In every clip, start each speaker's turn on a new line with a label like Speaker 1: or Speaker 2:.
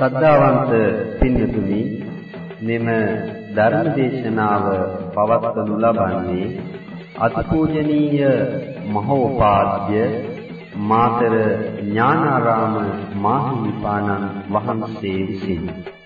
Speaker 1: ශ්‍රද්ධාවන්ත පින්තුනි මෙම ධර්ම දේශනාව පවත්වනු ලබන්නේ අතිපූජනීය මහෝපාද්‍ය මාතර ඥානාරාම මාහිමිපාණන් වහන්සේ විසිනි.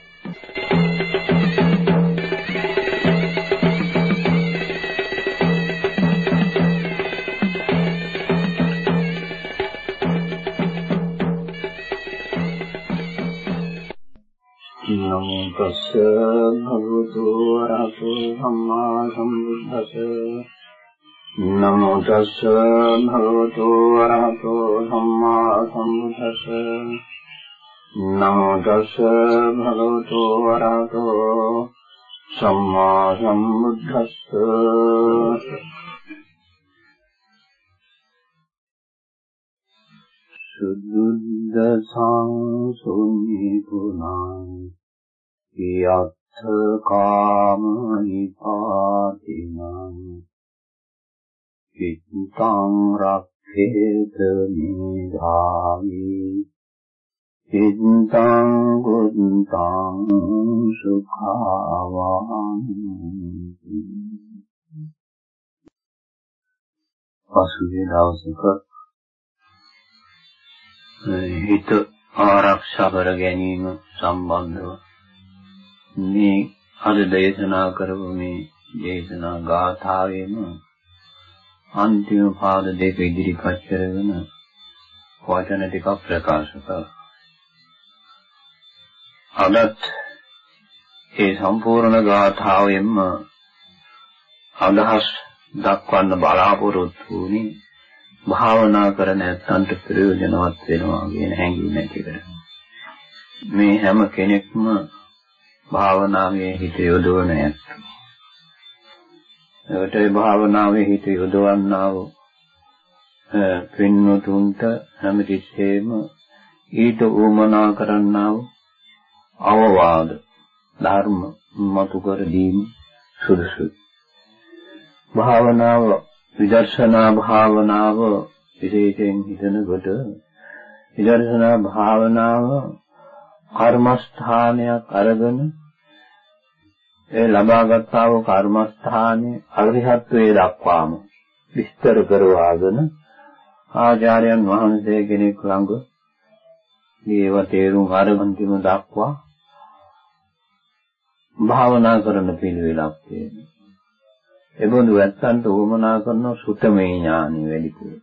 Speaker 2: භගවතු වරහතු සම්මා සම්බුද්දස්ස. නමෝ තස්ස භගවතු වරහතු සම්මා සම්බුද්දස්ස. නමෝ තස්ස භගවතු වරහතු සම්මා සම්බුද්දස්ස. සුද්ධ සංසුඤ්ඤි පුනං යත්ථ කාම නිපාතිනං චිත්තං රක්ඛේත නිධාමි චිත්තං කුත්තං සුඛාවං පසුගිය දවසක හිත ආරක්ෂා කර ගැනීම සම්බන්ධව මේ අද දේශනා කරපු මේ දේශනා ගාථාවෙම අන්තිම පාද දෙක ඉදිරිපත් කරගෙන වචන ටිකක් ප්‍රකාශ කළා. අදත් ඒ සම්පූර්ණ ගාථාවෙන්ම අදහස් දක්වන්න බලාපොරොත්තු වුණේ භාවනා කරන ඇත්තන්ට ප්‍රයෝජනවත් වෙනවා කියන හැඟීම ඇති කරගන්න. මේ හැම කෙනෙක්ම භාවනාවේ හිත යොදවන ඇත්ත. ඒකට ඒ භාවනාවේ හිත යොදවන්නා වූ පින්වතුන්ට හැමතිස්සෙම ඊට උමනා කරන්නා වූ අවවාද ධර්ම මතු කර දීම සුදුසුයි. භාවනාව විදර්ශනා භාවනාව විශේෂයෙන් හිතනකොට විදර්ශනා භාවනාව කර්මස්ථානයක් අරගෙන ඒ ලබාගත්තා වූ කර්මස්ථානයේ අරිහත්වයේ දක්වාම විස්තර කරවාගෙන ආචාර්යයන් වහන්සේ කෙනෙක් ළඟ මේව තේරුම් අරගන්තිම දක්වා භාවනා කරන පිළිවෙලක් තියෙනවා. එබඳු ඇත්තන්ට උවමනා කරන සුතමේ ඥානෙ වැඩිපුර.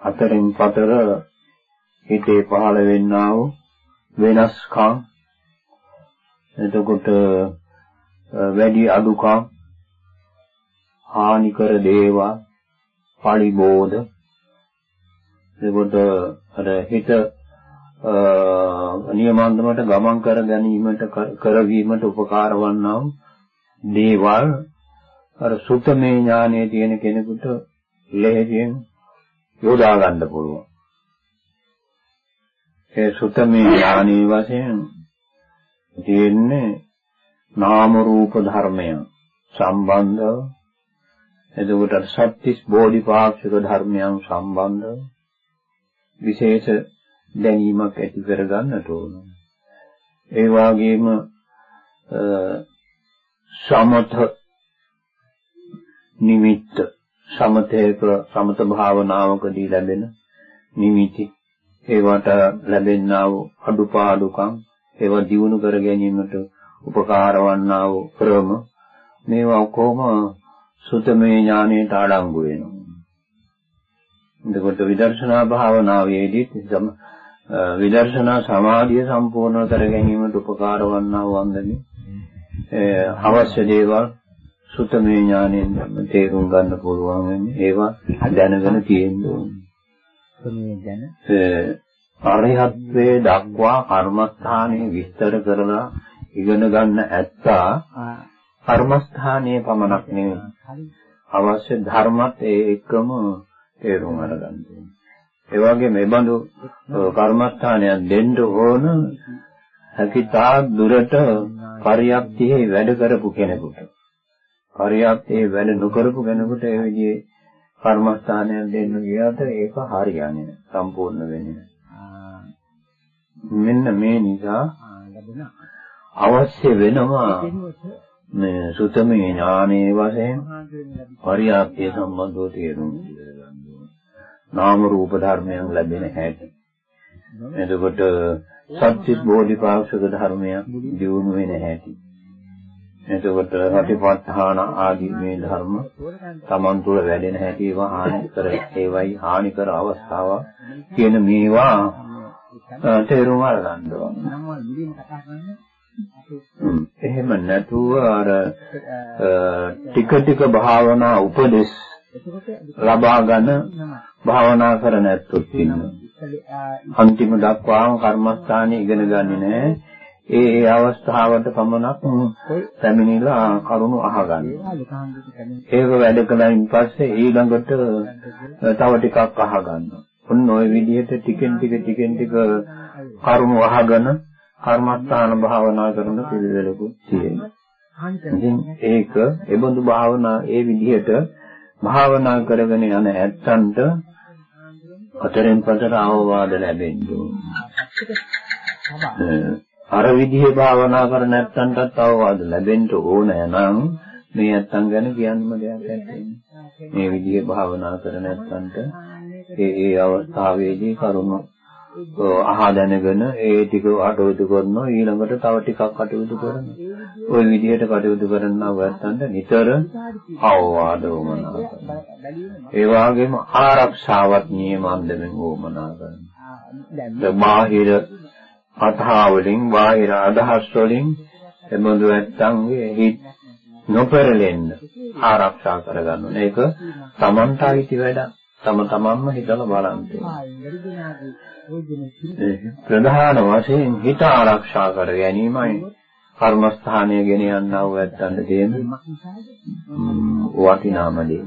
Speaker 2: අතරින් පතර හිතේ පහළ වෙන්නා වූ වෙනස්කම් එතකොට වැඩි අඩුකම් හානිකර දේවල් පරිබෝධ එතකොට අර හිත නියමාන්දමට ගමන් කර ගැනීමට කරවීමට උපකාර වන්නා දේවල් අර සුතමේ ඥානයේ තියෙන කෙනෙකුට ලෙහෙසියෙන් යොදා ගන්න පුළුවන්. ඒ සුතමේ ඥානී වශයෙන් තියෙන්නේ නාම රූප ධර්මය සම්බන්ධව එතකොට සත්‍තිස් බෝධිපාක්ෂික ධර්මයන් සම්බන්ධව විශේෂ දැනීමක් ඇති කර ගන්නට ඕන. ඒ වගේම සමත නිමිත්ත සමතේක සමත භාවනාවකදී ලැබෙන නිමිති ඒවට ලැබෙනා වූ අඩුපාඩුකම් ඒවා දියුණු කර ගැනීමට උපකාර වන්නා වූ ක්‍රම මේවා කොහොම සුතමේ ඥානයට අඩංගු වෙනවා. එතකොට විදර්ශනා භාවනාවේදී විදර්ශනා සමාධිය සම්පූර්ණ කර ගැනීමට උපකාර වන්නා වූ අන්දමේ අවශ්‍ය දේවල් සුතමේ ඥාණයෙන් තේරුම් ගන්න පුළුවන් වෙන්නේ ඒවා දැනගෙන තියෙන්න ඕනේ.
Speaker 3: සුතමේ දැන
Speaker 2: අරිහත්වේ දක්වා කර්මස්ථානයේ විස්තර කරලා ඉගෙන ගන්න ඇත්තා කර්මස්ථානයේ පමණක් නෙවෙයි අවශ්‍ය ධර්මත් ඒ එක්කම තේරුම් අරගන්න ඕනේ. ඒ වගේ මේ බඳු කර්මස්ථානයක් දෙන්න ඕන හැකිතා දුරට පරියප්තියේ වැඩ කරපු කෙනෙකුට. පරියප්තියේ වැඩ නොකරපු කෙනෙකුට ඒ විදිහේ කර්මස්ථානයක් දෙන්න ගියාට ඒක හරියන්නේ නැහැ. සම්පූර්ණ වෙන්නේ. මෙන්න මේ නිසා අවශ්‍ය වෙනවා මේ සුතමේ ඥානයේ වශයෙන් පරියාප්තිය සම්බන්ධව තේරුම් ගන්න නාම රූප ධර්මයන් ලැබෙන හැටි. එතකොට සත්‍විස් බෝධිපාක්ෂික ධර්මයන් දියුණු වෙන හැටි. එතකොට රතිපත්හාන ආදී මේ ධර්ම Taman තුල වැඩෙන හැටි ඒවා හානි කර ඒවයි හානි කර අවස්ථාව කියන මේවා තේරුම් අරගන්න ඕනේ. එහෙම නැතුව අර ටික ටික භාවනා උපදෙස් ලබා ගන්න භාවනා කර නැත්තුත් ඉන්නවා. අන්තිම දක්වාම කර්මස්ථානේ ඉගෙන ගන්නේ නැහැ. ඒ ඒ අවස්ථාවට පමණක් පැමිණිලා කරුණු අහගන්න. ඒක වැඩ කලින් පස්සේ ඊළඟට තව ටිකක් අහගන්න. ඔන්න ওই විදිහට ටිකෙන් ටික ටිකෙන් ටික කරුණු අහගෙන කර්මස්ථාන භාවනා කරන පිළිවෙලකුත් තියෙනවා. ඉතින් ඒක ඒබඳු භාවනා ඒ විදිහට භාවනා කරගෙන යන ඇත්තන්ට අතරින් පතර අවවාද ලැබෙන්නේ. අර විදිහේ භාවනා කර නැත්තන්ටත් අවවාද ලැබෙන්න ඕන නම් මේ නැත්තන් ගැන කියන්නම දෙයක් නැහැ. මේ විදිහේ භාවනා කර නැත්තන්ට ඒ ඒ අවස්ථාවේදී කරුණු අහා දැනගෙන ඒ ටික අටවුතු කරනවා ඊළඟට තව ටිකක් අටවුතු කරනවා. ওই විදිහට කටයුතු කරනවා වත්තන්ට නිතර අවවාද වමනා කරනවා. ඒ වගේම ආරක්ෂාවත් නියමන්දමින් වමනා කරනවා. බාහිර කතා වලින් බාහිර අදහස් වලින් එබඳු නැත්තන්ගේ හිත නොපෙරලෙන්න ආරක්ෂා කරගන්න ඕනේ. ඒක Tamanta අයිති වැඩක්. තම තමන්ම හිතලා බලන්න ප්‍රධාන වශයෙන් හිත ආරක්ෂා කර ගැනීමයි කර්මස්ථානය ගෙන යන්නා වූ ඇත්තන්ට තියෙන වටිනාම දේ.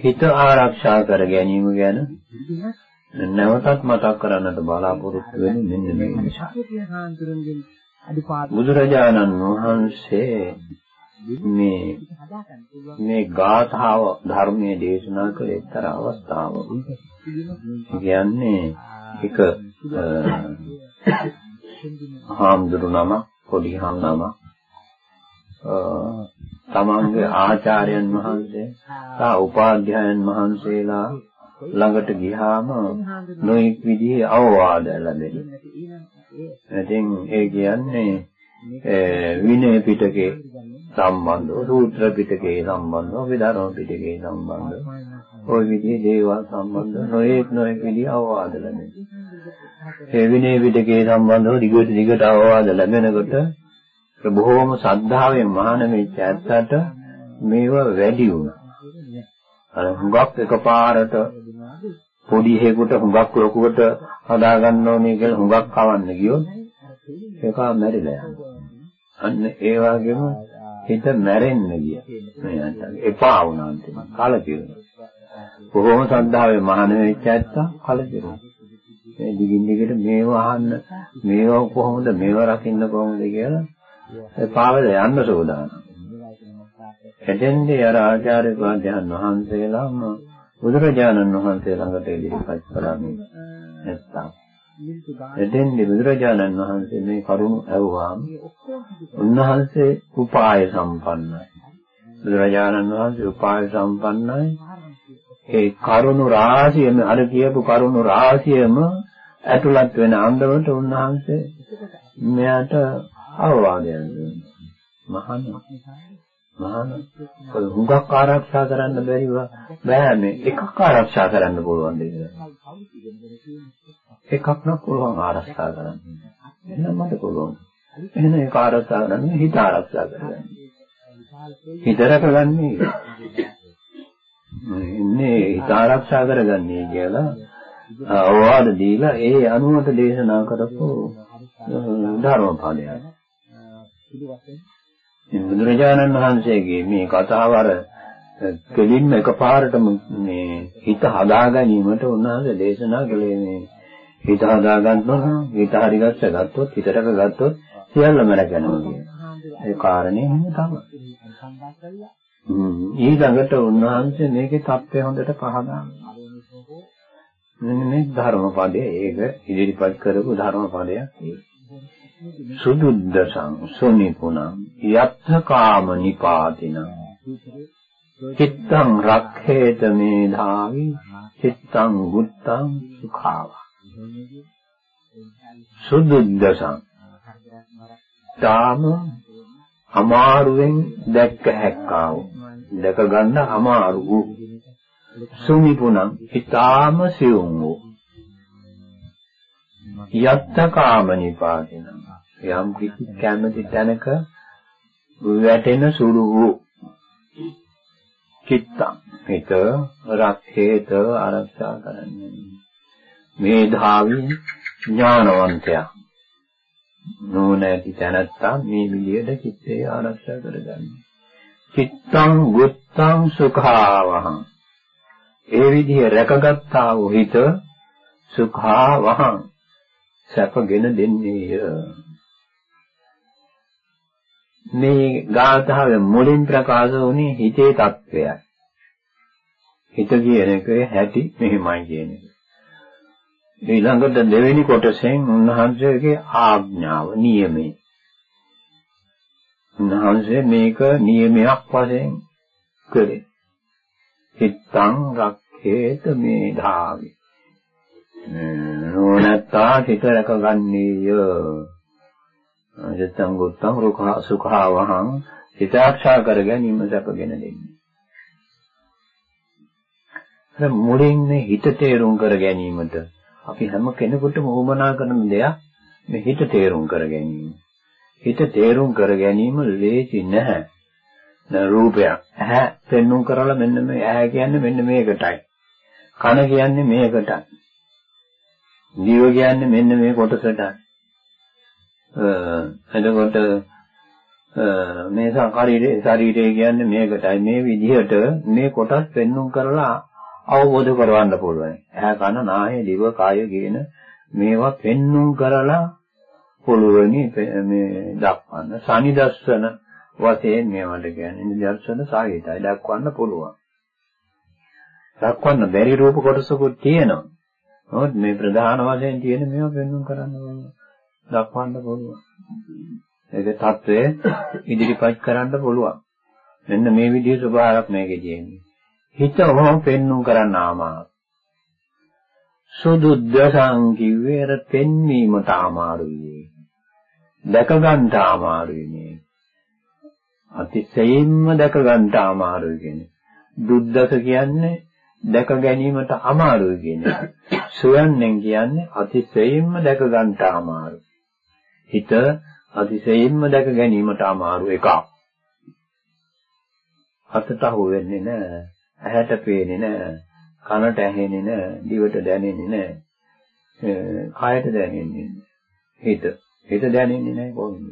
Speaker 2: හිත ආරක්ෂා කර ගැනීම ගැන නැවතත් මතක් කරන්නට බලාපොරොත්තු වෙන්නේ මෙන්න මේ නිසා. බුදුරජාණන් වහන්සේ මේ මේ ගාථාව ධර්මයේ දේශනා කළ එක්තරා අවස්ථාවක කියන්නේ එක හාමුදුරු නම පොඩි හාම් නම තමන්ගේ ආචාර්යයන් වහන්සේ තා උපාධ්‍යයන් වහන්සේලා ළඟට ගියාම නොඑක් විදිහේ අවවාද ලැබෙනවා. ඉතින් ඒ කියන්නේ විනය පිටකේ සම්බන්ධව සූත්‍ර පිටකේ සම්බන්ධව විධර්ම පිටකේ සම්බන්ධව ওই විදිහේ දේවල් සම්බන්ධව නොඑක් නොඑක් විදිහ අවවාද ලැබෙනවා. ඒ විනය පිටකේ සම්බන්ධව දිගට දිගට අවවාද ලැබෙනකොට බොහෝම ශ්‍රද්ධාවෙන් මහාන වෙච්ච ඇත්තට මේව වැඩි වුණා. අර හුඟක් එකපාරට පොඩි හේකට හුඟක් ලොකුවට හදා ගන්න ඕනේ කියලා හුඟක් කවන්න ගියොත් ඒක මැරිලා යනවා. අන්න ඒ වගේම හිත මැරෙන්න ගියා. මේ නැත්තම් එපා වුණා අන්තිම කලකිරුණා. බොහොම ශ්‍රද්ධාවෙන් මහාන වෙච්ච ඇත්තා කලකිරුණා. මේ දිගින් දිගට මේව අහන්න මේව කොහොමද මේව රකින්න කොහොමද කියලා පාවල යන්න සෝදානම්. එතෙන්දී අර ආචාර්ය පාදයන් වහන්සේලාම බුදුරජාණන් වහන්සේ ළඟට ඉදිරිපත් කරන්නේ නැත්තම් එතෙන්දී බුදුරජාණන් වහන්සේ මේ කරුණ ඇහුවාම උන්වහන්සේ උපාය සම්පන්නයි. බුදුරජාණන් වහන්සේ උපාය සම්පන්නයි. ඒ කරුණ රාශියම අර කියපු කරුණ රාශියම ඇතුළත් වෙන අන්දමට උන්වහන්සේ මෙයාට අවවාදයක් දුන්නා. මහාන මහාන හුඟක් ආරක්ෂා කරන්න බැරිව බෑ මේ එකක් ආරක්ෂා කරන්න පුළුවන් දෙයක්. එකක් නම් පුළුවන් ආරක්ෂා කරන්න. එහෙනම් මට පුළුවන්. එහෙනම් ඒක ආරක්ෂා කරන්න හිත ආරක්ෂා කරගන්න. හිත රැකගන්නේ. ඉන්නේ හිත ආරක්ෂා කරගන්නේ කියලා අවවාද දීලා ඒ අනුමත දේශනා කරපු ධර්මපාලයයි. බුදුරජාණන් වහන්සේගේ මේ කතාව අර කෙලින්ම එකපාරටම මේ හිත හදා ගැනීමට උන්වහන්සේ දේශනා කළේ මේ හිත හදා ගන්නොත් හිත හරි ගස්ස ගත්තොත් හිතටක ගත්තොත් සියල්ලම රැගෙනවා කියන. ඒ කාරණේ එහෙම තමයි. ඊළඟට උන්වහන්සේ මේකේ தත්ත්වය හොඳට පහදා මෙන්න මේ ධර්මපදය ඒක ඉදිරිපත් කරපු ධර්මපදයක් ඒක. සුදුද්දසං සුනිපුණං යත්ථ කාම නිපාතිනං චිත්තං රක්ඛේත මේධාවි චිත්තං ගුත්තං සුඛාව. සුදුද්දසං තාම අමාරුවෙන් දැක්ක හැක්කාව. දැක ගන්න අමාරු වූ. සුනිපුණං ඊටාම සියුම් වූ. යත්ත කාම නිපාතින යම් කිසි කැමැති තැනක වැටෙන සුළු වූ චිත්තං හිත රක්ෂේත ආරක්ෂා කරන්නේ. මේධාවී ඥානවන්තයා. නෝනැති තැනත්තා මේ විදියට චිත්තය ආරක්ෂා කරගන්නේ. චිත්තං ගුත්තං සුඛාවහං. ඒ විදිහ රැකගත්තා වූ හිත සුඛාවහං. සැපගෙන දෙන්නේය. මේ ගාථාවේ මුලින් ප්‍රකාශ වුණේ හිතේ తත්වයයි හිත කියන එකේ හැටි මෙහෙමයි කියන එක. ඊළඟට දෙවෙනි කොටසෙන් උන්වහන්සේගේ ආඥාව නියමය. උන්වහන්සේ මේක නියමයක් වශයෙන් කළේ. හිතං රක්ඛේත මේධාවි. නෝනත්තා හිත රැකගන්නේය. අජත්තං ගුත්තං රුඛා සුඛාවහං හිත ආක්ෂා කර ගැනීම සැපගෙන දෙන්නේ අර මුලින් මේ හිත තේරුම් කර ගැනීමට අපි හැම කෙනෙකුටම උවමනා කරන දෙයක් මේ හිත තේරුම් කර ගැනීම හිත තේරුම් කර ගැනීම ලේසි නැහැ රූපයක්. ඇහැ පෙන්눔 කරලා මෙන්න මේ ඇහැ කියන්නේ මෙන්න මේකටයි. කන කියන්නේ මේකටයි. දිව කියන්නේ මෙන්න මේ කොටසටයි. එතකොට මේ සංකාරීරේ ශරීරය කියන්නේ මේකටයි. මේ විදිහට මේ කොටස් පෙන්눔 කරලා අවබෝධ කරවන්න පුළුවන්. ඇහැ කන නාහය දිව කාය කියන මේවා පෙන්눔 කරලා පුළුවනි මේ දක්වන්න. සනිදස්සන වශයෙන් මේවට කියන්නේ නිදර්ශන සාහිතයි දක්වන්න පුළුවන්. දක්වන්න බැරි රූප කොටසකුත් තියෙනවා. නමුත් මේ ප්‍රධාන වශයෙන් තියෙන මේවා පෙන්වන්න කරන්න දක්වන්න පුළුවන්. ඒක தત્ත්වය ඉදිරිපත් කරන්න පුළුවන්. මෙන්න මේ විදිහේ ස්වභාවයක් මේකේ තියෙන්නේ. හිත ඔහොම පෙන්වන්න කරන්න ආමාර. සුදුද්දසං කිව්වේ අර පෙන්වීමට අමාරුයි. දැක ගන්න අමාරුයි මේ. අතිශයින්ම දැක ගන්න අමාරුයි කියන්නේ. දුද්දස කියන්නේ දැක ගැනීමට අමාරුයි කියන්නේ. සොයන්නෙන් කියන්නේ අතිශයින්ම දැක ගන්න අමාරු. හිත අතිශයින්ම දැක ගැනීමට අමාරු එකක්. අතට අහු වෙන්නේ නැහැ. ඇහැට පේන්නේ නැහැ. කනට ඇහෙන්නේ නැහැ. දිවට දැනෙන්නේ නැහැ. කයට දැනෙන්නේ නැහැ. හිත හිත දැනෙන්නේ නැහැ කොහොමද?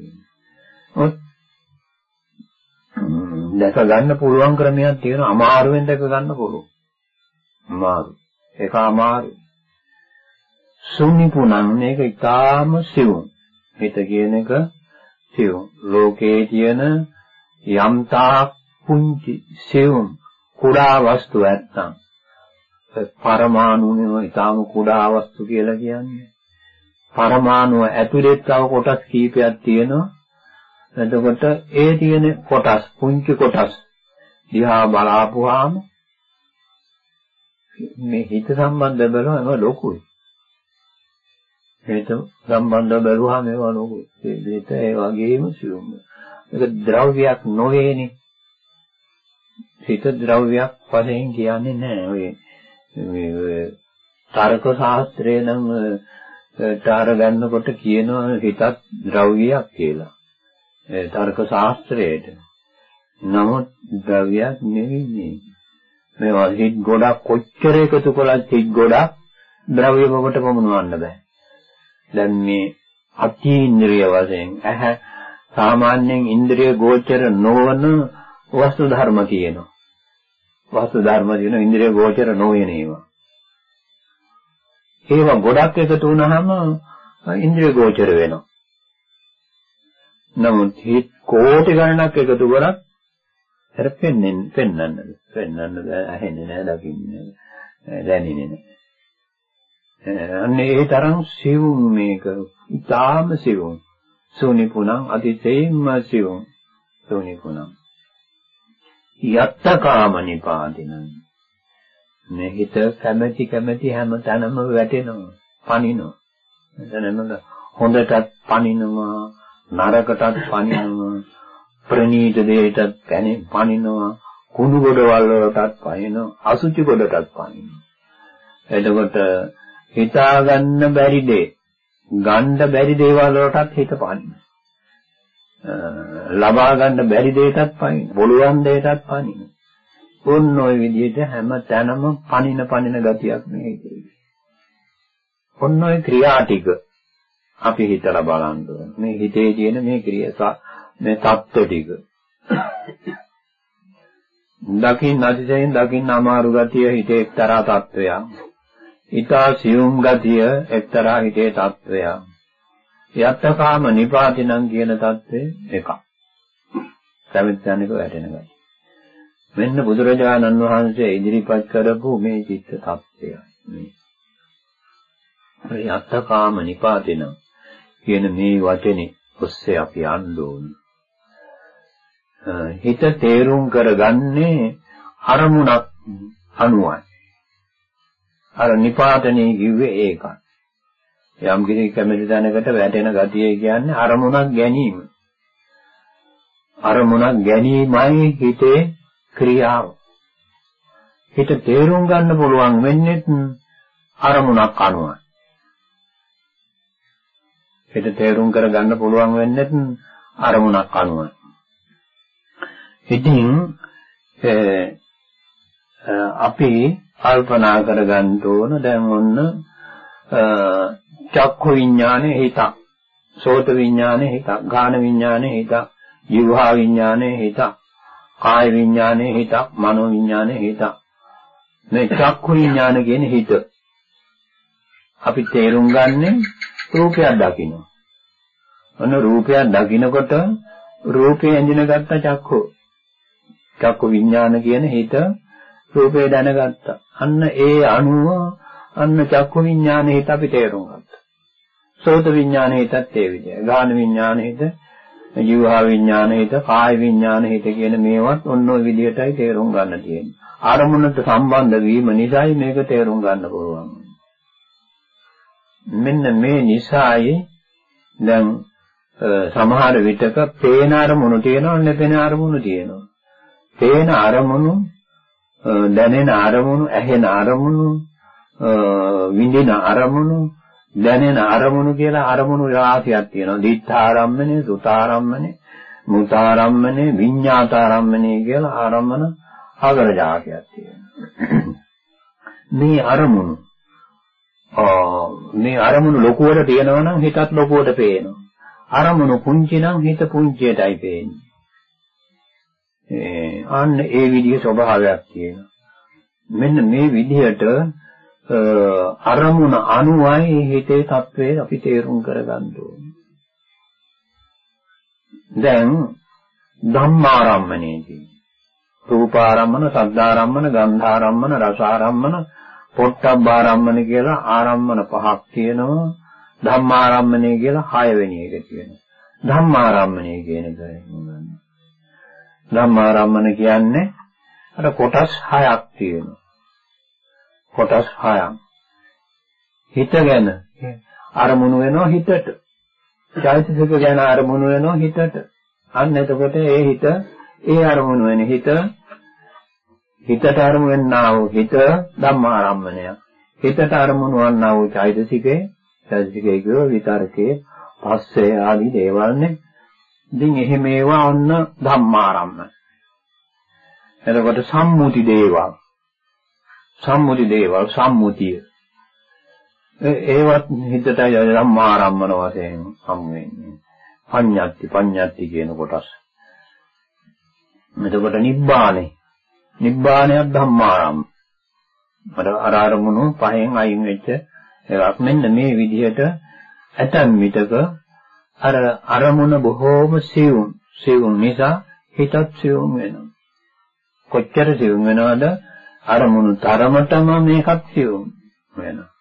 Speaker 2: දැක ගන්න පුළුවන් ක්‍රමයක් තියෙනවා අමාරුවෙන් දැක ගන්න පුළුවන්. අමාරු. ඒක අමාරු. සුනිපුණන් මේක ඊටාම සිවුම්. හිත කියන එක සිවුම්. ලෝකේ තියෙන යම්තා පුංචි සිවුම් කුඩා වස්තු නැත්තම් පරමාණුනේ ඊටාම කුඩා වස්තු කියලා කියන්නේ. පරමාණුව ඇතුළේ තව කොටස් කීපයක් තියෙනවා. එතකොට ඒ තියෙන කොටස් පුංචි කොටස් දිහා බලාපුවාම මේ හිත සම්බන්ධ බලවම ලොකුයි. හිත සම්බන්ධ බලුවාම ඒවා ලොකුයි. හිත ඒ වගේම සියුම්. ඒක ද්‍රව්‍යයක් නොවේනේ. හිත ද්‍රව්‍යයක් වශයෙන් කියන්නේ නැහැ. ඔය මේ තර්ක ශාස්ත්‍රය නම් තාර ගන්නකොට කියනවා හිතත් ද්‍රව්‍යයක් කියලා. තර්ක ශාස්ත්‍රයේට. නමුත් ද්‍රව්‍යයක් නෙවෙයි මේවා හිත් ගොඩක් කොච්චර එකතු කළත් හිත් ගොඩක් ද්‍රව්‍ය බවට පමුණවන්න බෑ. දැන් මේ අතීන්ද්‍රිය වශයෙන් ඇහැ සාමාන්‍යයෙන් ඉන්ද්‍රිය ගෝචර නොවන වස්තු ධර්ම තියෙනවා. වස්තු ධර්ම තියෙන ඉන්ද්‍රිය ගෝචර නොවන ඒවා. ඒවා ගොඩක් එකතු වුනහම ඉන්ද්‍රිය ගෝචර වෙනවා. නමුත් හිත කෝටි ගණනක් එකතු කරත් හර පෙන්නෙන් පෙන්වන්නද පෙන්වන්න බෑ ඇහෙන්නේ නෑ දකින්නේ නෑ දැනෙන්නේ නෑ අන්නේ ඒ තරම් සිවුම් මේක. ඊටාම සිවුම්. සුනිපුණං අතිශයින්ම සිවුම්. සුනිපුණං. යත්තකාම නිපාදිනං. මේ හිත කැමැති කැමැති හැම තැනම වැටෙනවා. පනිනවා. එතනම හොඳටත් පනිනවා නරකටත් පනිනවා ප්‍රනීත දෙයටත් පැනේ පනිනවා කුණු ගොඩවල් වලටත් පනිනවා අසුචි ගොඩටත් පනිනවා එතකොට හිතා ගන්න බැරි දේ, ගන්න බැරි දේවල් වලටත් හිත පනින්න. ලබා ගන්න බැරි දෙයකටත් පනින්න, බලුවන් දෙයකටත් පනින්න. ඔන්න ඔය විදිහට හැම තැනම පනින පනින ගතියක් මේ හිතේ. ඔන්න ඔය ක්‍රියා ටික අපි හිතලා බලන්න ඕනේ. මේ හිතේ තියෙන මේ ක්‍රියා මේ தত্ত্ব ටික. දකින් අධිසයෙන් දකින් අමාරු ගතිය හිතේ එක්තරා தত্ত্වයක්. ඊතා සියුම් ගතිය එක්තරා හිතේ తත්වයක්. යත්තකාම නිපාතිනම් කියන தත්ත්වය එකක්. සමිත්‍යනික වැටෙන ගතිය. මෙන්න බුදුරජාණන් වහන්සේ ඉදිරිපත් කරපු මේ චිත්ත தත්ත්වය. මේ යත්තකාම නිපාතිනම් කියන මේ වචනේ ඔස්සේ අපි යන්න ඕනේ. හිත තේරුම් කරගන්නේ අරමුණක් අනුවයි. අර නිපාතනේ කිව්වේ ඒකයි. යම් කිසි කැමැති දැනකට වැටෙන ගතිය කියන්නේ අරමුණක් ගැනීම. අරමුණක් ගැනීමයි හිතේ ක්‍රියාව. හිත තේරුම් ගන්න පුළුවන් වෙන්නේ අරමුණක් අනුවයි. හිත තේරුම් කරගන්න පුළුවන් වෙන්නේ අරමුණක් අනුව. ඉතින් අපි කල්පනා කරගන්න ඕන දැන් ඔන්න චක්ඛු විඥානේ හිතක් සෝත විඥානේ හිතක් ගාන විඥානේ හිතක් ජීවහා විඥානේ හිතක් කාය විඥානේ හිතක් මනෝ විඥානේ හිතක් මේ චක්ඛු විඥාන කියන්නේ හිත අපි තේරුම් ගන්නේ රූපයක් දකින්න ඔන්න රූපයක් දකිනකොට රූපේ ඇඳිනගත්ත චක්කෝ. චක්කු විඥාන කියන හිත රූපේ දැනගත්තා. අන්න ඒ අණුව අන්න චක්කු විඥාන හිත අපි තේරුම් ගත්තා. සෝත විඥාන හිතත් ඒ විදිහයි. ගාන විඥාන හිත, ජීවහා විඥාන හිත, කාය විඥාන හිත කියන මේවත් ඔන්න ඔය විදිහටයි තේරුම් ගන්න තියෙන්නේ. ආරමුණට සම්බන්ධ වීම නිසායි මේක තේරුම් ගන්න පුළුවන්. මෙන්න මේ නිසායි දැන් සමහර විටක පේන අරමුණු තියෙනවා නැපෙන අරමුණු තියෙනවා. පේන අරමුණු දැනෙන අරමුණු ඇහෙන අරමුණු විඳින අරමුණු දැනෙන අරමුණු කියලා අරමුණු රාශියක් තියෙනවා. දිත්තාරම්මනේ, සුතාරම්මනේ, මුතාරම්මනේ, විඤ්ඤාතාරම්මනේ කියලා ආරම්මන හතර જાතියක් තියෙනවා. මේ අරමුණු මේ අරමුණු ලොකුවට තියෙනවා නම් හිතත් ලොකුවට පේනවා. අරමුණු පුංචි නම් හිත පුංචියටයි පේන්නේ. ඒ අන්න ඒ විදිහේ ස්වභාවයක් තියෙනවා. මෙන්න මේ විදිහට අරමුණ අනුවයි හිතේ తත්වයේ අපි තේරුම් කරගන්න ඕනේ. දැන් ධම්මාරම්මණයදී රූපාරම්මන, සද්ධාරම්මන, ගන්ධාරම්මන, රසාරම්මන, පොට්ටබ්බාරම්මන කියලා ආරම්මන පහක් තියෙනවා. ධම්මාරම්මණය කියලා 6 වෙනි එක කියනවා. ධම්මාරම්මණය කියන එක ධම්මාරම්මන කියන්නේ අර කොටස් 6ක් තියෙනවා. කොටස් 6ක්. හිත ගැන අරමුණු වෙනවා හිතට. චෛතසික ගැන අරමුණු වෙනවා හිතට. අන්න එතකොට ඒ හිත ඒ අරමුණු වෙන හිත හිතට අරමුණු වෙන්නා වූ හිත ධම්මාරම්මණය. හිතට අරමුණු වන්නා වූ චෛතසිකේ චෛතසිකය කියව විතරකේ පස්සේ ආදී දේවල්නේ. ඉතින් එහෙම ඒවා ඔන්න ධම්මාරම්ම. එතකොට සම්මුති දේවල්. සම්මුති දේවල් සම්මුතිය. ඒවත් හිතට ධම්මාරම්මන වශයෙන් හම් වෙන්නේ. පඤ්ඤාති පඤ්ඤාති කියන කොටස්. එතකොට නිබ්බානේ. නිබ්බානයක් ධම්මාරම්ම. අර අරමුණු පහෙන් අයින් වෙච්ච එකක් මෙන්න මේ විදිහට ඇතන් විටක අර අරමුණ බොහෝම සියුම් සියුම් නිසා හිතත් සියුම් වෙනවා කොච්චර සියුම් වෙනවද අරමුණු තරමටම මේකත් සියුම් වෙනවා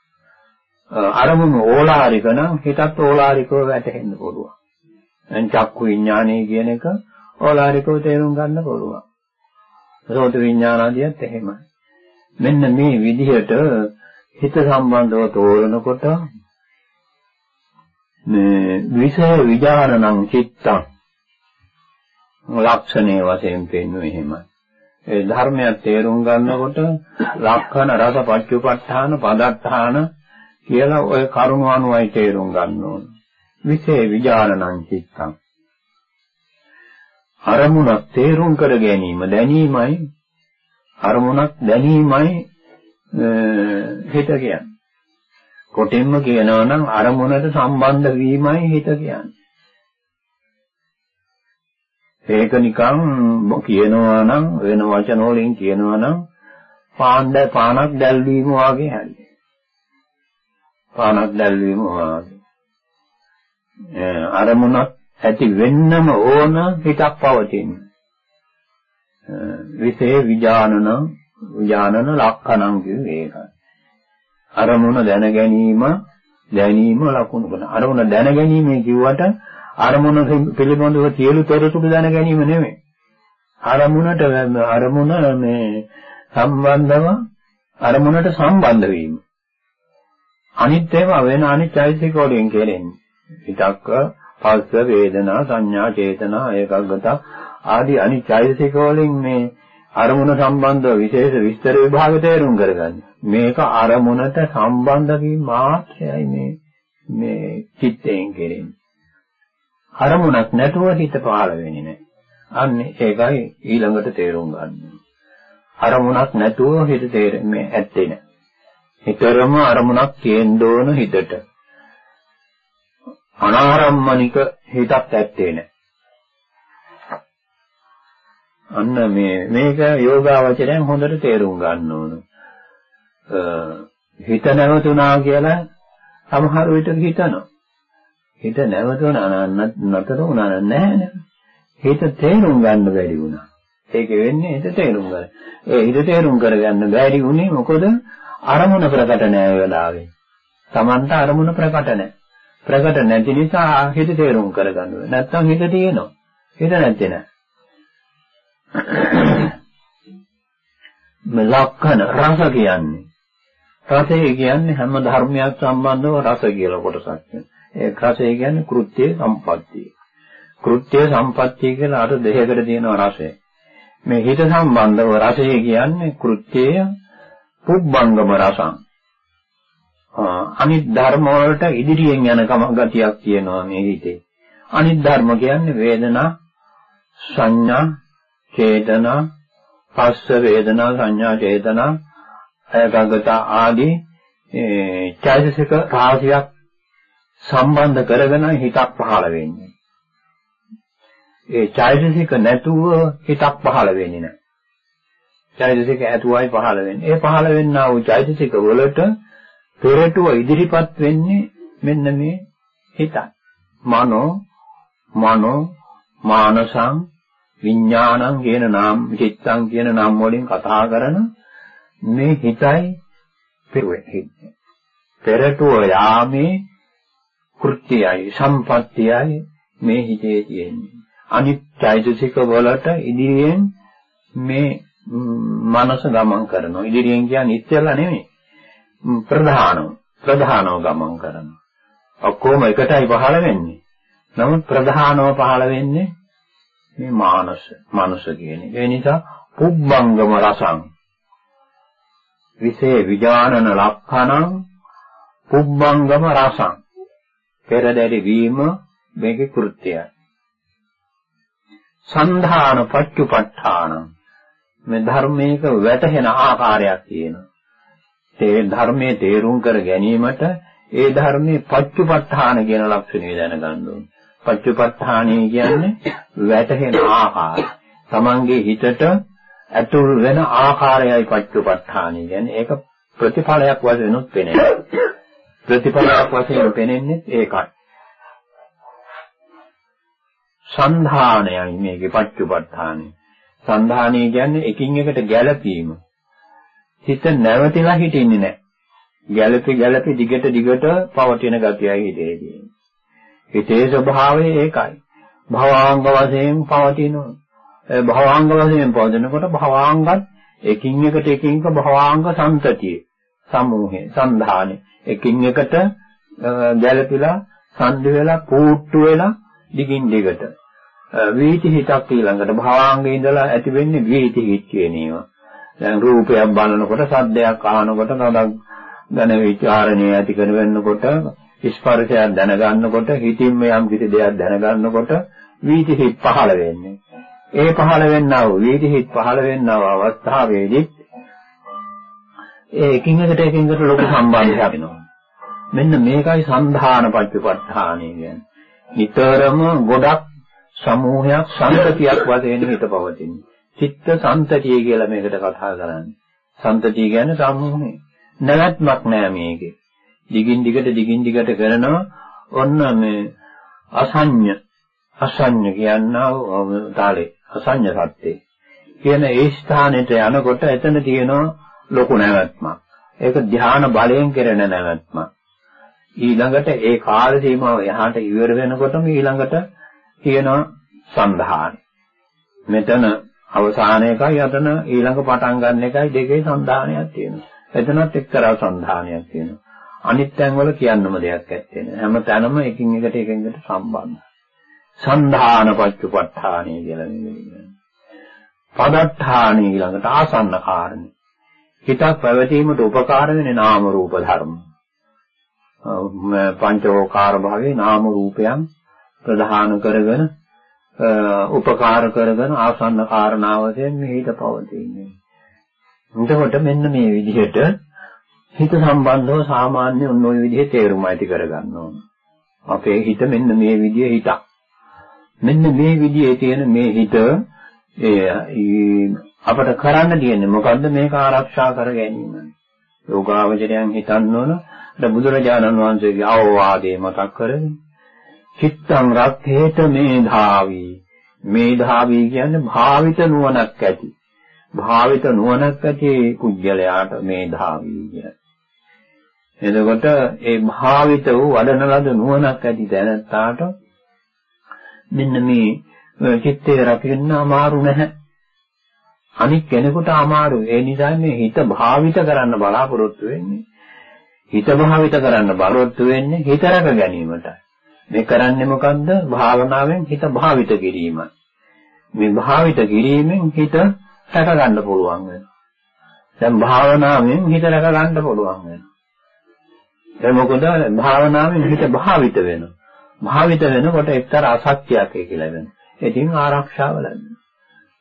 Speaker 2: අරමුණු ඕලාරික නම් හිතත් ඕලාරිකව වැටෙන්න පුළුවන්. දැන් චක්කු විඥානය කියන එක ඕලාරිකව තේරුම් ගන්න පුළුවන්. සෝත විඥානාදියත් එහෙමයි. මෙන්න මේ විදිහට හිත සම්බන්ධව තෝරනකොට මේ විෂය විඥානං චිත්තං ලක්ෂණයේ වශයෙන් පෙන්වන්නේ එහෙමයි. ඒ ධර්මයක් තේරුම් ගන්නකොට ලක්ෂණ රස පච්චුපට්ඨාන පදත්තාන කියලා ඔය කරුණු අනුවයි තේරුම් ගන්න ඕන. විෂය විඥානං චිත්තං අරමුණක් තේරුම් කර ගැනීම දැනීමයි අරමුණක් දැනීමයි හිත කියන්නේ. කොටින්ම කියනවා නම් අරමුණට සම්බන්ධ වීමයි හිත කියන්නේ. ඒක නිකන් කියනවා නම් වෙන වචන වලින් කියනවා නම් පාණ්ඩ පානක් දැල්වීම වාගේ හැන්නේ. පානක් දැල්වීම වාගේ. අරමුණක් ඇති වෙන්නම ඕන හිතක් පවතින. විසේ විඥානන විඥානන ලක්ෂණම් කිව්වේ ඒකයි. අරමුණ දැන ගැනීම දැනීම ලකුණු කරන. අරමුණ දැන ගැනීම කිව්වට අරමුණ පිළිබඳව සියලු තොරතුරු දැන ගැනීම නෙමෙයි. අරමුණට අරමුණ මේ සම්බන්ධව අරමුණට සම්බන්ධ වීම. අනිත් ඒවා වෙන අනිත් චෛතසික වලින් කෙරෙන්නේ. හිතක්ක පස්ස වේදනා සංඥා චේතනා ඒකග්ගත ආදී අනිත් චෛතසික වලින් මේ අරමුණ සම්බන්ධව විශේෂ විස්තර විභාග තේරුම් කරගන්න. මේක අරමුණට සම්බන්ධ වීම මාත්‍රයයි මේ මේ චිත්තයෙන් කෙරෙන්නේ. අරමුණක් නැතුව හිත පහළ වෙන්නේ නැහැ. අන්න ඒකයි ඊළඟට තේරුම් ගන්න. අරමුණක් නැතුව හිත තේරෙන්නේ ඇත්තේ නැහැ. හිතරම අරමුණක් තියෙන්න ඕන හිතට. අනාරම්මනික හිතක් ඇත්තේ නැහැ. අන්න මේ මේක යෝගාවචරයෙන් හොඳට තේරුම් ගන්න ඕන. හිත නැවතුණා කියලා සමහර විට හිතනවා. හිත නැවතුණා නතර වුණා නැහැ හිත තේරුම් ගන්න බැරි වුණා. ඒක වෙන්නේ හිත තේරුම් ගන්න. ඒ හිත තේරුම් කරගන්න බැරි වුණේ මොකද අරමුණ ප්‍රකට නැහැ වෙලාවේ. Tamanta අරමුණ ප්‍රකට නැහැ. ප්‍රකට නැති නිසා හිත තේරුම් කරගන්න ඕනේ. නැත්තම් හිත තියෙනවා. හිත නැත්තේ නැහැ. මේ ලක්ෂණ රස කියන්නේ රසය කියන්නේ හැම ධර්මයක් සම්බන්ධව රස කියලා කොටසක්. ඒ රසය කියන්නේ කෘත්‍ය සම්පත්තිය. කෘත්‍ය සම්පත්තිය කියලා අර දෙකකට තියෙනවා රසය. මේ හිත සම්බන්ධව රසය කියන්නේ කෘත්‍යය පුබ්බංගම රසං. අනිත් ධර්ම වලට ඉදිරියෙන් යන කම ගතියක් තියෙනවා මේ හිතේ. අනිත් ධර්ම කියන්නේ වේදනා සංඥා චේතනා පස්ස වේදනා සංඥා චේතනා අයගගත ආදී චෛතසික රාශියක් සම්බන්ධ කරගෙන හිතක් පහළ වෙන්නේ. ඒ චෛතසික නැතුව හිතක් පහළ වෙන්නේ නැහැ. චෛතසික ඇතුවයි පහළ වෙන්නේ. ඒ පහළ වෙන්නා වූ චෛතසික වලට පෙරටුව ඉදිරිපත් වෙන්නේ මෙන්න මේ හිතයි. මනෝ මනෝ මානසං විඥානං කියන නාම චිත්තං කියන නාම වලින් කතා කරන මේ හිතයි පෙරෙන්නේ. පෙරටුව යාමේ කෘත්‍යයයි සම්පත්තියයි මේ හිතේ තියෙන්නේ. අනිත් චෛතසික වලට ඉදිරියෙන් මේ මනස ගමන් කරනවා. ඉදිරියෙන් කියන්නේ ඉස්සෙල්ලා නෙමෙයි. ප්‍රධානව ප්‍රධානව ගමන් කරනවා. ඔක්කොම එකටයි පහළ වෙන්නේ. නමුත් ප්‍රධානව පහළ වෙන්නේ මේ මානස මනස කියන එක. ඒ නිසා පුබ්බංගම රසං විසේ විඥානන ලක්ඛණං පුබ්බංගම රසං පෙරදැරි වීම මේකේ කෘත්‍යය. සන්ධාන පච්චුපට්ඨාන මේ ධර්මයක වැටහෙන ආකාරයක් තියෙනවා. ඒ ධර්මයේ තේරුම් කර ගැනීමට ඒ ධර්මයේ පච්චුපට්ඨාන කියන ලක්ෂණය දැනගන්න ඕනේ. පච්චුපට්ඨානය කියන්නේ වැටහෙන ආකාරය. Tamange හිතට ඇතුල් වෙන ආකාරයයි පච්චුපට්ඨානය කියන්නේ. ඒක ප්‍රතිඵලයක් වශයෙන් උත් පෙනෙනවා. ප්‍රතිඵලයක් වශයෙන් පෙනෙන්නේ ඒකයි. සංධානයයි මේකේ පච්චුපට්ඨානය. සංධානය කියන්නේ එකින් එකට ගැළපීම. හිත නැවතිලා හිටින්නේ නැහැ. ගැළපි ගැළපි දිගට දිගට පවතින ගතියයි හිතේ තියෙන්නේ. හිතේ ස්වභාවය ඒකයි. භවාංග වශයෙන් පවතිනවා. ඒ භවාංග වශයෙන් පවතිනකොට භවාංගත් එකින් එකට එකින් එක භවාංග සම්තතිය සමූහය සන්ධානෙ එකින් එකට ගැළපිලා සම්දි වෙලා පූට්ටු වෙලා දිගින් දිගට වීති හිතක් ඊළඟට භවාංගේ ඉඳලා ඇති වෙන්නේ වීති හිත් කියන ඒවා. දැන් රූපයක් බලනකොට සද්දයක් අහනකොට නඩක් දැන විචාරණය ඇති කරවෙන්නකොට ස්පර්ශයක් දැනගන්නකොට හිතින්ම යම් කිසි දෙයක් දැනගන්නකොට වීති හිත් පහළ වෙන්නේ. ඒ පහළ වෙන්නා වූ වීති හිත් පහළ වෙන්නා වූ අවස්ථාවේදී ඒ එකින් එකට එකින් එකට ලොකු සම්බන්ධයක් වෙනවා. මෙන්න මේකයි සංධාන පච්චපට්ඨානය කියන්නේ. නිතරම ගොඩක් සමූහයක් සංතතියක් වශයෙන් හිත පවතින්නේ. චිත්ත සංතතිය කියලා මේකට කතා කරන්නේ. සංතතිය කියන්නේ සමූහය. නැවැත්මක් නෑ මේකේ. දිගින් දිගට දිගින් දිගට කරනවා ඔන්න මේ අසඤ්ඤ අසඤ්ඤ කියනවා තාලේ අසඤ්ඤ සත්‍යේ කියන ඒ ස්ථානෙට යනකොට එතන තියෙනවා ලොකු නැවැත්මක්. ඒක ධ්‍යාන බලයෙන් කෙරෙන නැවැත්මක්. ඊළඟට ඒ කාල සීමාව එහාට ඉවර වෙනකොටම ඊළඟට තියෙනවා සන්ධාන. මෙතන අවසාන එකයි අතන ඊළඟ පටන් ගන්න එකයි දෙකේ සන්ධානයක් තියෙනවා. එතනත් එක්තරා සන්ධානයක් තියෙනවා. අනිත් තැන්වල කියන්නම දෙයක් ඇත්තේ නැහැ. හැම තැනම එකින් එකට එකින් එකට සම්බන්ධයි. සන්ධාන පච්චපට්ඨානයි කියලා කියන්නේ. පදට්ඨානයි ඊළඟට ආසන්න කාරණේ. හිතක් පැවතීමට උපකාර වෙන්නේ නාම රූප ධර්ම. පංචෝකාර භාවයේ නාම රූපයන් ප්‍රධාන කරගෙන උපකාර කරගෙන ආසන්න කාරණාවයෙන් හිත පවතින්නේ. එතකොට මෙන්න මේ විදිහට හිත සම්බන්ධව සාමාන්‍ය ඔන්න ඔය විදිහේ තේරුම ඇති කරගන්න ඕන. අපේ හිත මෙන්න මේ විදිහේ හිතක්. මෙන්න මේ විදිහේ තියෙන මේ හිත අපට කරන්න තියෙන්නේ මොකද්ද මේක ආරක්ෂා කර ගැනීම. යෝගාවචරයන් හිතන්න ඕන. බුදුරජාණන් වහන්සේගේ අවවාදේ මතක් කරගෙන චිත්තං රක්ඛේත මේධාවි. මේධාවි කියන්නේ භාවිත නුවණක් ඇති. භාවිත නුවණක් ඇති කුජලයාට මේධාවි කියන්නේ එතකොට ඒ භාවිත වූ වඩන ලද නුවණක් ඇති දැනත්තාට මෙන්න මේ චිත්තේ රකින්න අමාරු නැහැ අනික් කෙනෙකුට අමාරු ඒ නිසා මේ හිත භාවිත කරන්න බලාපොරොත්තු වෙන්නේ හිත භාවිත කරන්න බලාපොරොත්තු වෙන්නේ හිත රැක ගැනීමටයි මේ කරන්නේ මොකද්ද? භාවනාවෙන් හිත භාවිත කිරීමයි. මේ භාවිත කිරීමෙන් හිත රැක ගන්න පුළුවන් වෙනවා. දැන් භාවනාවෙන් හිත රැක ගන්න පුළුවන් වෙනවා. ඒ මොකද භාවනාවෙන් හිත භාවිත වෙනවා. භාවිත වෙනකොට එක්තරා අසත්‍යයක් කියලා වෙනවා. ඉතින් ආරක්ෂාව ලැබෙනවා.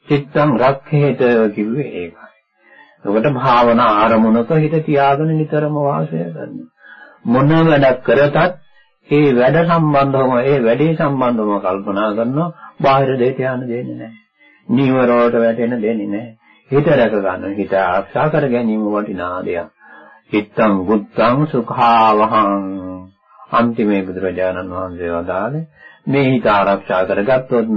Speaker 2: චිත්තං රක්ඛේත කිව්වේ ඒකයි. එතකොට භාවනා ආරමුණක හිත තියාගෙන නිතරම වාසය කරනවා. මොන වැඩක් කරතත් ඒ වැඩ සම්බන්ධවම ඒ වැඩේ සම්බන්ධවම කල්පනා කරනවා බාහිර දෙයට යන්න දෙන්නේ නැහැ. නීවර වලට වැටෙන්න දෙන්නේ නැහැ. හිත රැක ගන්න හිත ආරක්ෂා කර ගැනීම වටිනා දෙයක්. චිත්තං බුද්ධං සුඛාවහං අන්තිමේ බුදුරජාණන් වහන්සේ වදාළේ මේ හිත ආරක්ෂා කරගත්තොත්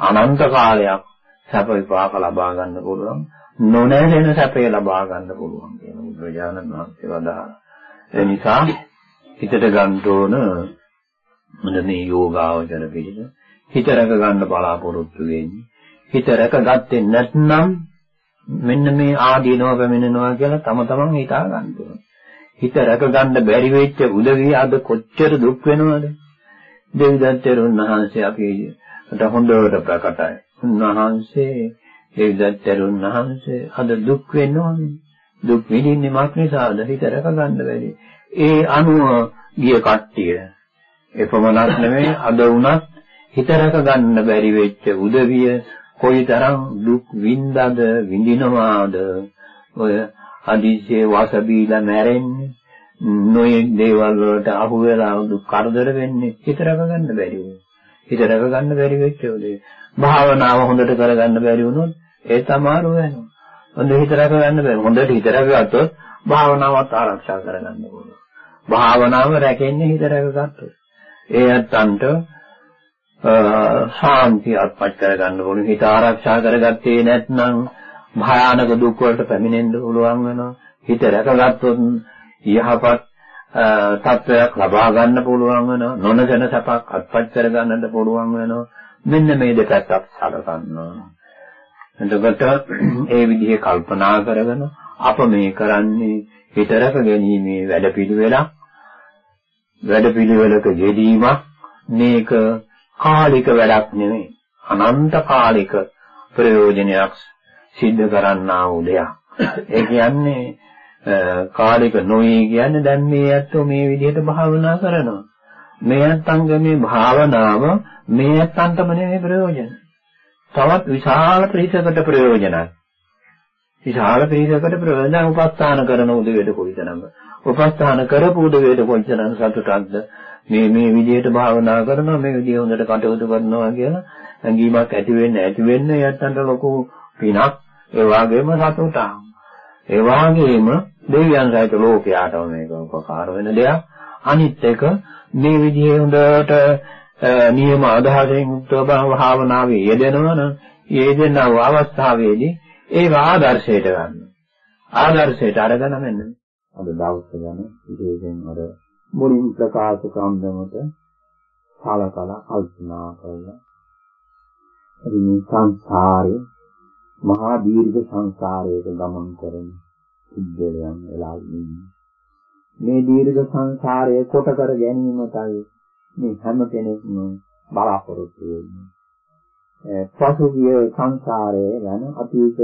Speaker 2: අනන්ත කාලයක් සැප විපාක ලබා ගන්න පුළුවන් නොනැලෙන සැපේ ලබා ගන්න පුළුවන් කියන බුදුරජාණන් වහන්සේ වදාළා. ඒ නිසා හිතට ගන්න ඕන මොන මේ යෝගාවචර පිළිද? හිත රැක ගන්න බලාපොරොත්තු වෙන්නේ. හිත රැකගත්තේ නැත්නම් මෙන්න මේ ආදීනව පැමිණෙනවා කියලා තම තමන් හිතා ගන්න ඕන. හිත රැක ගන්න බැරි වෙච්ච උදවිය අද කොච්චර දුක් වෙනවද? දෙවිදත්තරුන් වහන්සේ අපිට හොඳට ප්‍රකටයි. උන්වහන්සේ දෙවිදත්තරුන් වහන්සේ අද දුක් වෙනවනේ දුක් විඳින්නේ මක් නිසාද හිත රැක ගන්න බැරි. ඒ අනුව ගිය කට්ටිය එපමණක් නෙමෙයි අද වුණත් හිත රැක ගන්න බැරි වෙච්ච උදවිය කොයිතරම් දුක් විඳද විඳිනවාද? ඔය අදිසේ වාස බීලා මැරෙන්නේ නොයේ දේවල් වලට අහු වෙලා දුක් කරදර වෙන්නේ හිත රැක ගන්න බැරි වුණා හිත රැක ගන්න බැරි වෙච්ච උදේ භාවනාව හොඳට කරගන්න බැරි වුණොත් ඒ තමාරු වෙනවා හොඳ හිත රැක ගන්න බැරි හොඳට හිත රැකගත්තොත් භාවනාවත් ආරක්ෂා කරගන්න ඕනේ භාවනාව රැකෙන්නේ හිත රැකගත්තොත්. ඒ අත්තන්ට ශාන්තිය අත්පත් කරගන්න ඕනේ. හිත ආරක්ෂා කරගත්තේ නැත්නම් භයානක දුක් වලට පැමිණෙන්න පුළුවන් වෙනවා. හිත රැකගත්තොත් යහපත් තත්වයක් ලබා ගන්න පුළුවන් වෙනවා. නොනසන සපක් අත්පත් කර ගන්නට පුළුවන් වෙනවා. මෙන්න මේ දෙකත් සලකනවා. එතකොට ඒ විදිහේ කල්පනා කරගෙන අප මේ කරන්නේ හිතරක ගැනීමේ වැඩපිළිවෙලක්. වැඩපිළිවෙලක යෙදීමක්. මේක කාලික වැඩක් නෙමෙයි. අනන්ත කාලික ප්‍රයෝජනයක් සිද්ධ කරන්නා වූ දෙයක් ඒ කියන්නේ කාලික නොවේ කියන්නේ දැන් මේ ඇත්තෝ මේ විදිහට භාවනා කරනවා. මේ ඇත්තන්ගේ භාවනාව මේ ඇත්තන්ටම නෙමෙයි ප්‍රයෝජන. තවත් විශාල ප්‍රතිශතකට ප්‍රයෝජනයි. විශාල පිරිසකට ප්‍රයෝජන උපස්ථාන කරන උදේට කොයිතරම් උපස්ථාන කරපු උදේට කොයිතරම් සතුටක්ද මේ මේ විදිහට භාවනා කරනවා මේ විදිහ හොඳට කටයුතු කරනවා කියලා ඇඟීමක් ඇති වෙන්න ඇති වෙන්න යත්තන්ට ලොකු පිනක් ඒ වගේම සතුටක් ඒ වගේම දෙවියන් සහිත ලෝකයාටම මේක උපකාර වෙන දෙයක්. අනිත් එක මේ විදිහේ හොඳට නියම අදහසෙන් යුක්තව භාවනාවේ යෙදෙනවා නම් යෙදෙන අවස්ථාවේදී ඒක ආදර්ශයට ගන්න. ආදර්ශයට අරගෙන මෙන්න අද දවස් ගැන විශේෂයෙන් අර මුලින් ප්‍රකාශ කම්දමත සාලකලා කල්පනා කරලා මේ සංසාරේ මහා දීර්ඝ සංසාරයක ගමන් කරන පුද්ගලයන් වෙලා ඉන්නේ. මේ දීර්ඝ සංසාරය කොට කර ගැනීමටයි මේ හැම කෙනෙක්ම බලාපොරොත්තු වෙන්නේ. පසුගිය සංසාරය ගැන අතීත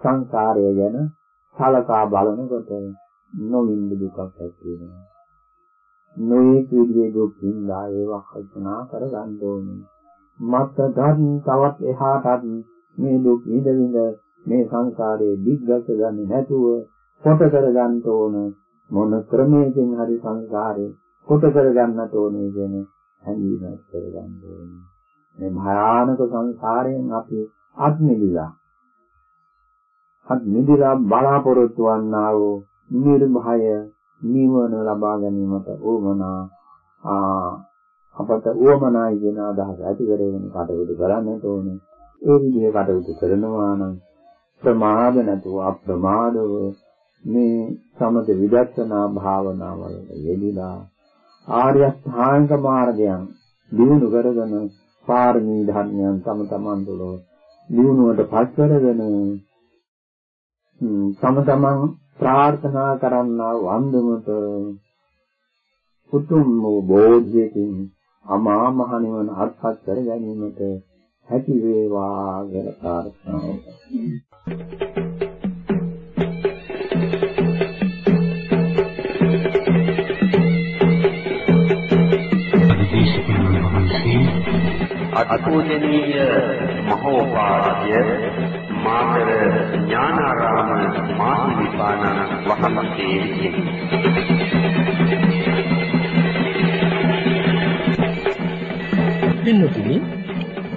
Speaker 2: සංසාරය ගැන සලකා බලනකොට නොමින්ද දුකක් ඇති වෙනවා. නොයේ පිළිවේ දුක් විඳා ඒවා කල්පනා කර ගන්න ඕනේ. මත ධර්ම තවත් එහාටත් මේ දුක් විඳ විඳ මේ සංසාරයේ දිග්ගත ගන්නේ නැතුව කොට කරගන්න ඕන මොන ක්‍රමයකින් හරි සංසාරේ කොට කරගන්නට ඕනේ කියන හැඟීමක් කරගන්න ඕනේ. මේ භයානක සංසාරයෙන් අපි අත් මිදලා අත් මිදලා බලාපොරොත්තු වන්නා වූ නිර්භය නිවන ලබා ගැනීමට ඕමනා අපට ඕමනායි කියන අදහස ඇති කරගෙන කටයුතු කරන්නට ඕනේ. ඒ විදිහේ කටයුතු කරනවා නම් ප්‍රමාද නැතුව අප්‍රමාදව මේ සමත විදර්ශනා භාවනාවල යෙදিলা ආර්ය අෂ්ටාංග මාර්ගයන් දිනු කරගෙන පාරමී ධර්මයන් තම තමන් තුළ දිනුවට පත් කරගෙන තම තමන් ප්‍රාර්ථනා කරන්නා වන්දමට උතුම් වූ බෝධියකින් අමා මහ නිවන අත්පත් කර ගැනීමට හැකි වේවා කියලා ප්‍රාර්ථනා කරනවා.
Speaker 1: අතුජනීය මහෝපාද්‍ය මාතර ඥානාරාම මාහිමිපාණන් වහන්සේ
Speaker 3: පින්නතුනි